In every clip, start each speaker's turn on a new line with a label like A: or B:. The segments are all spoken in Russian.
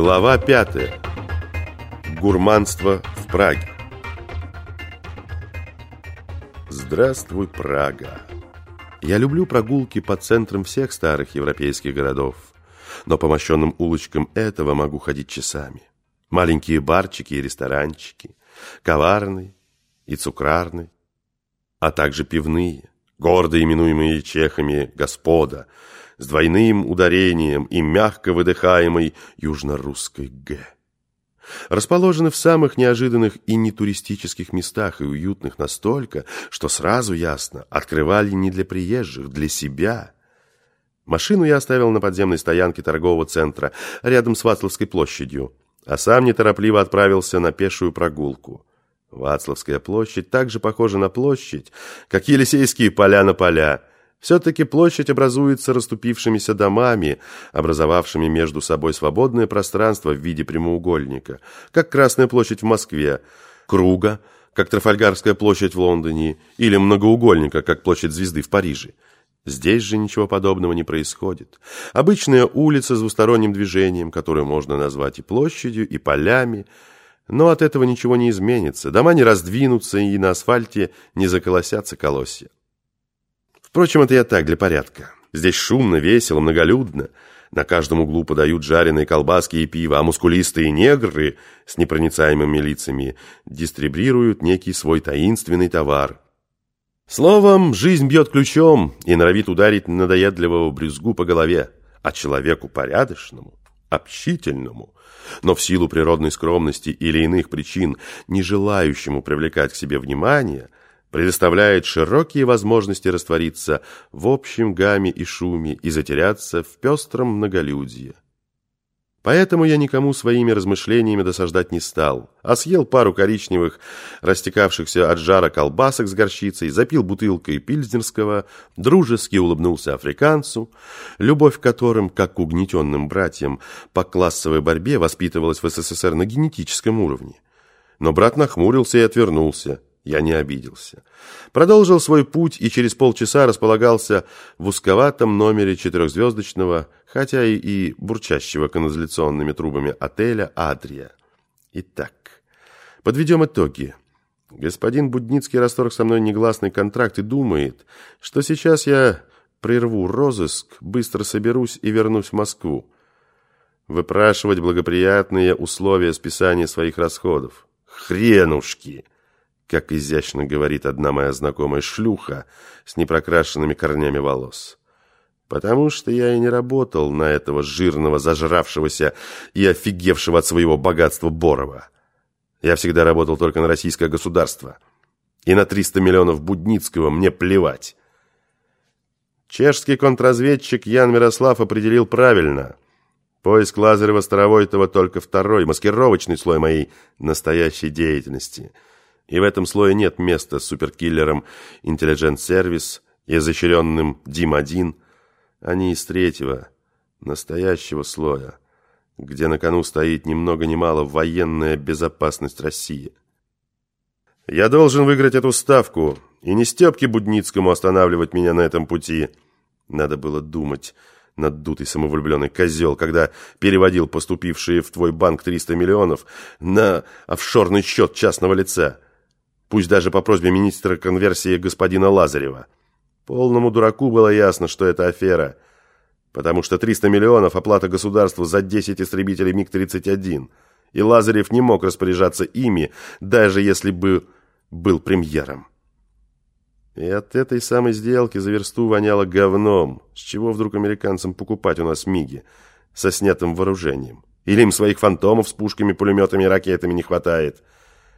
A: Глава пятая. Гурманство в Праге. Здравствуй, Прага. Я люблю прогулки по центрам всех старых европейских городов, но по мощенным улочкам этого могу ходить часами. Маленькие барчики и ресторанчики, коварный и цукрарный, а также пивные, гордо именуемые чехами «господа», с двойным ударением и мягко выдыхаемой южно-русской «г». Расположены в самых неожиданных и нетуристических местах и уютных настолько, что сразу ясно, открывали не для приезжих, для себя. Машину я оставил на подземной стоянке торгового центра рядом с Вацлавской площадью, а сам неторопливо отправился на пешую прогулку. Вацлавская площадь также похожа на площадь, как Елисейские поля на поля. Все-таки площадь образуется расступившимися домами, образовавшими между собой свободное пространство в виде прямоугольника, как Красная площадь в Москве, круга, как Трафальгарская площадь в Лондоне, или многоугольника, как площадь Звезды в Париже. Здесь же ничего подобного не происходит. Обычная улица с двусторонним движением, которую можно назвать и площадью, и полями – но от этого ничего не изменится, дома не раздвинутся и на асфальте не заколосятся колосья. Впрочем, это я так, для порядка. Здесь шумно, весело, многолюдно. На каждом углу подают жареные колбаски и пиво, а мускулистые негры с непроницаемыми лицами дистрибрируют некий свой таинственный товар. Словом, жизнь бьет ключом и норовит ударить надоедливого брюзгу по голове, а человеку порядочному общительному, но в силу природной скромности или иных причин, не желающему привлекать к себе внимание, предоставляет широкие возможности раствориться в общем гамме и шуме и затеряться в пестром многолюдье. Поэтому я никому своими размышлениями досаждать не стал, а съел пару коричневых, растекавшихся от жара колбасок с горчицей, запил бутылкой пильзнерского, дружески улыбнулся африканцу, любовь к которым, как к угнетенным братьям, по классовой борьбе воспитывалась в СССР на генетическом уровне. Но брат нахмурился и отвернулся. Я не обиделся. Продолжил свой путь и через полчаса располагался в узковатом номере четырехзвездочного, хотя и, и бурчащего канализационными трубами отеля «Адрия». Итак, подведем итоги. Господин Будницкий расторг со мной негласный контракт и думает, что сейчас я прерву розыск, быстро соберусь и вернусь в Москву. Выпрашивать благоприятные условия списания своих расходов. Хренушки! Как изящно говорит одна моя знакомая шлюха с непрокрашенными корнями волос. Потому что я и не работал на этого жирного, зажравшегося и офигевшего от своего богатства Борова. Я всегда работал только на российское государство. И на 300 миллионов Будницкого мне плевать. Чешский контрразведчик Ян Мирослав определил правильно. Поиск Лазарева-Старовойтова только второй, маскировочный слой моей настоящей деятельности – и в этом слое нет места суперкиллерам Intelligent Service и изощренным Дим-1. Они из третьего, настоящего слоя, где на кону стоит ни много ни мало военная безопасность России. Я должен выиграть эту ставку, и не Степке Будницкому останавливать меня на этом пути. Надо было думать, надутый самовлюбленный козел, когда переводил поступившие в твой банк 300 миллионов на офшорный счет частного лица пусть даже по просьбе министра конверсии господина Лазарева. Полному дураку было ясно, что это афера, потому что 300 миллионов оплата государству за 10 истребителей МиГ-31, и Лазарев не мог распоряжаться ими, даже если бы был премьером. И от этой самой сделки за версту воняло говном. С чего вдруг американцам покупать у нас МиГи со снятым вооружением? Или им своих фантомов с пушками, пулеметами и ракетами не хватает?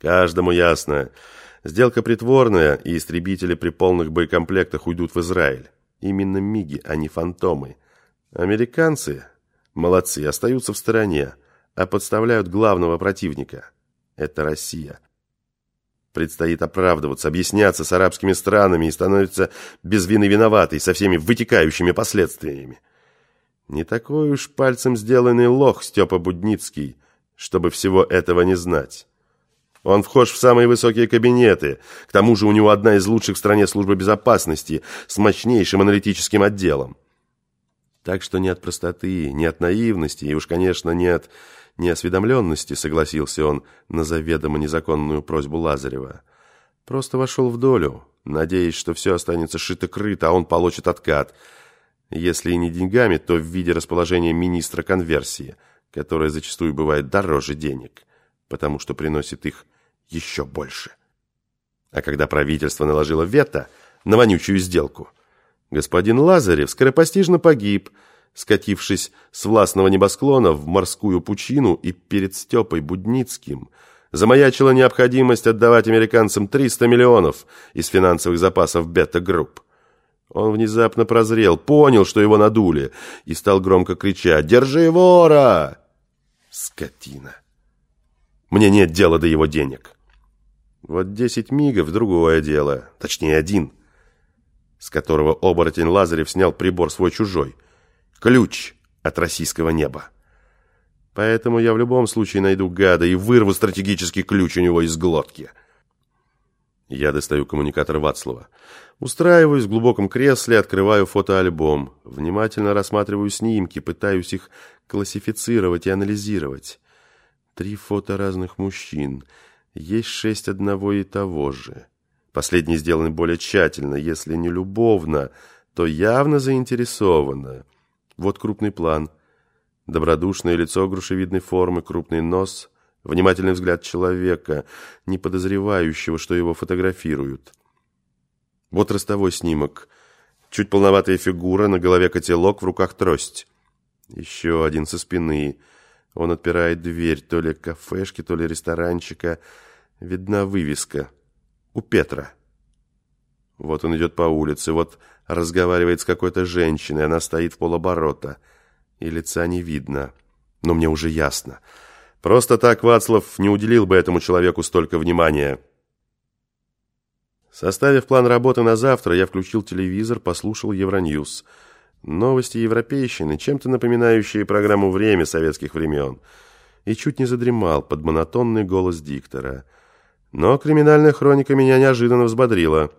A: Каждому ясно. Сделка притворная, и истребители при полных боекомплектах уйдут в Израиль. Именно МИГи, а не фантомы. Американцы, молодцы, остаются в стороне, а подставляют главного противника. Это Россия. Предстоит оправдываться, объясняться с арабскими странами и становиться без вины виноватой со всеми вытекающими последствиями. Не такой уж пальцем сделанный лох Степа Будницкий, чтобы всего этого не знать. Он вхож в самые высокие кабинеты. К тому же у него одна из лучших в стране службы безопасности с мощнейшим аналитическим отделом. Так что не от простоты, не от наивности, и уж, конечно, не от неосведомленности согласился он на заведомо незаконную просьбу Лазарева. Просто вошел в долю, надеясь, что все останется шито-крыто, а он получит откат. Если и не деньгами, то в виде расположения министра конверсии, которая зачастую бывает дороже денег, потому что приносит их еще больше. А когда правительство наложило вето на вонючую сделку, господин Лазарев скоропостижно погиб, скатившись с властного небосклона в морскую пучину и перед Степой Будницким – замаячила необходимость отдавать американцам 300 миллионов из финансовых запасов бета-групп. Он внезапно прозрел, понял, что его надули, и стал громко кричать «Держи вора!» Скотина! Мне нет дела до его денег. Вот десять мигов — другое дело, точнее один, с которого оборотень Лазарев снял прибор свой-чужой. Ключ от российского неба. Поэтому я в любом случае найду гада и вырву стратегический ключ у него из глотки. Я достаю коммуникатор Вацлава. Устраиваюсь в глубоком кресле, открываю фотоальбом. Внимательно рассматриваю снимки, пытаюсь их классифицировать и анализировать. Три фото разных мужчин. Есть шесть одного и того же. Последний сделан более тщательно. Если не любовно, то явно заинтересованно. Вот крупный план – Добродушное лицо грушевидной формы, крупный нос, внимательный взгляд человека, не подозревающего, что его фотографируют. Вот ростовой снимок. Чуть полноватая фигура, на голове котелок, в руках трость. Еще один со спины. Он отпирает дверь то ли кафешки, то ли ресторанчика. Видна вывеска. У Петра. Вот он идет по улице, вот разговаривает с какой-то женщиной, она стоит в полоборота и лица не видно. Но мне уже ясно. Просто так Вацлав не уделил бы этому человеку столько внимания. Составив план работы на завтра, я включил телевизор, послушал Евроньюз. Новости европейщины, чем-то напоминающие программу «Время» советских времен. И чуть не задремал под монотонный голос диктора. Но криминальная хроника меня неожиданно взбодрила.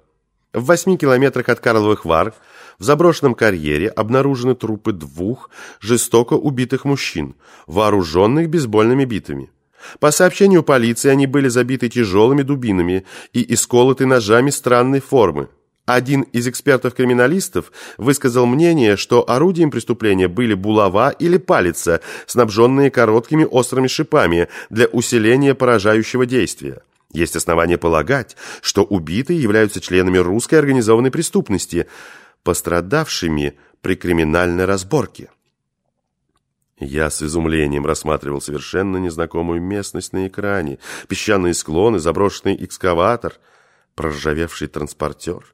A: В восьми километрах от Карловых Вар в заброшенном карьере обнаружены трупы двух жестоко убитых мужчин, вооруженных бейсбольными битами. По сообщению полиции, они были забиты тяжелыми дубинами и исколоты ножами странной формы. Один из экспертов-криминалистов высказал мнение, что орудием преступления были булава или палица, снабженные короткими острыми шипами для усиления поражающего действия. Есть основания полагать, что убитые являются членами русской организованной преступности, пострадавшими при криминальной разборке. Я с изумлением рассматривал совершенно незнакомую местность на экране. Песчаные склоны, заброшенный экскаватор, проржавевший транспортер.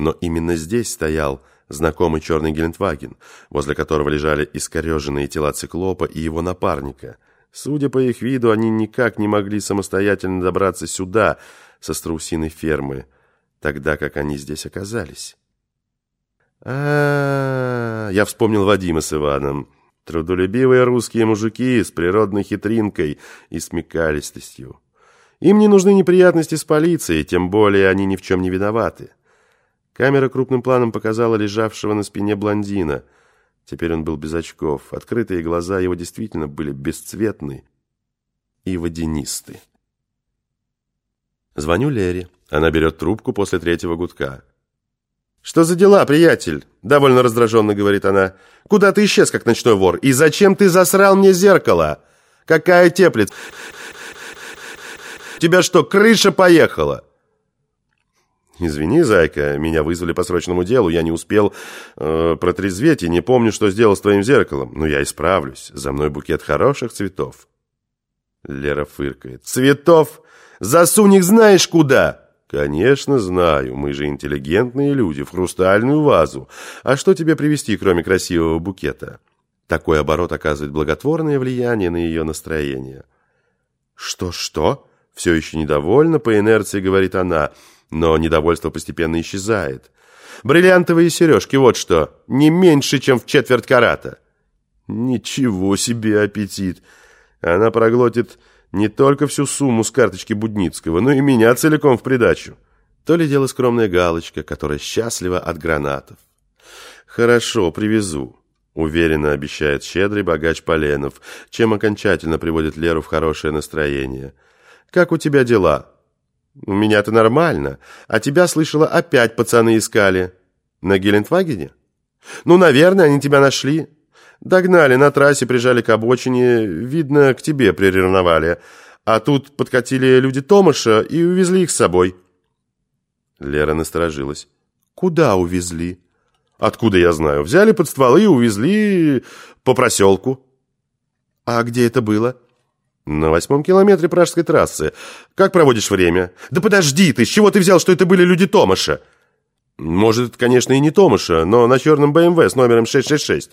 A: Но именно здесь стоял знакомый черный Гелендваген, возле которого лежали искореженные тела циклопа и его напарника – Судя по их виду, они никак не могли самостоятельно добраться сюда, со страусиной фермы, тогда как они здесь оказались. А, -а, а Я вспомнил Вадима с Иваном. Трудолюбивые русские мужики с природной хитринкой и смекалистостью. Им не нужны неприятности с полицией, тем более они ни в чем не виноваты. Камера крупным планом показала лежавшего на спине блондина – Теперь он был без очков. Открытые глаза его действительно были бесцветны и водянисты. Звоню Лере. Она берет трубку после третьего гудка. «Что за дела, приятель?» Довольно раздраженно говорит она. «Куда ты исчез, как ночной вор? И зачем ты засрал мне зеркало? Какая теплица? тебя что, крыша поехала?» «Извини, зайка, меня вызвали по срочному делу, я не успел э, протрезветь и не помню, что сделал с твоим зеркалом. Но я исправлюсь, за мной букет хороших цветов». Лера фыркает. «Цветов? Засунь их знаешь куда!» «Конечно знаю, мы же интеллигентные люди, в хрустальную вазу. А что тебе привезти, кроме красивого букета?» Такой оборот оказывает благотворное влияние на ее настроение. «Что-что?» Все еще недовольна, по инерции говорит она – но недовольство постепенно исчезает. Бриллиантовые сережки, вот что, не меньше, чем в четверть карата. Ничего себе аппетит. Она проглотит не только всю сумму с карточки Будницкого, но и меня целиком в придачу. То ли дело скромная галочка, которая счастлива от гранатов. Хорошо, привезу. Уверенно обещает щедрый богач Поленов, чем окончательно приводит Леру в хорошее настроение. «Как у тебя дела?» «У меня-то нормально. А тебя, слышала, опять пацаны искали. На Гелендвагене?» «Ну, наверное, они тебя нашли. Догнали на трассе, прижали к обочине. Видно, к тебе приревновали. А тут подкатили люди Томаша и увезли их с собой». Лера насторожилась. «Куда увезли?» «Откуда я знаю? Взяли под стволы и увезли по проселку». «А где это было?» «На восьмом километре пражской трассы. Как проводишь время?» «Да подожди ты! С чего ты взял, что это были люди Томаша?» «Может, конечно, и не Томаша, но на черном БМВ с номером 666.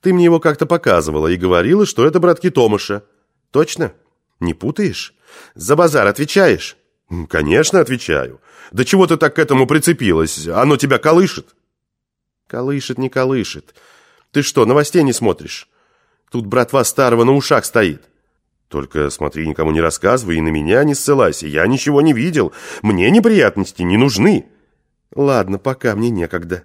A: Ты мне его как-то показывала и говорила, что это братки Томаша. Точно? Не путаешь? За базар отвечаешь?» «Конечно, отвечаю. Да чего ты так к этому прицепилась? Оно тебя колышет?» «Колышет, не колышет. Ты что, новостей не смотришь? Тут братва старого на ушах стоит». Только смотри, никому не рассказывай и на меня не ссылайся. Я ничего не видел. Мне неприятности не нужны. Ладно, пока мне некогда.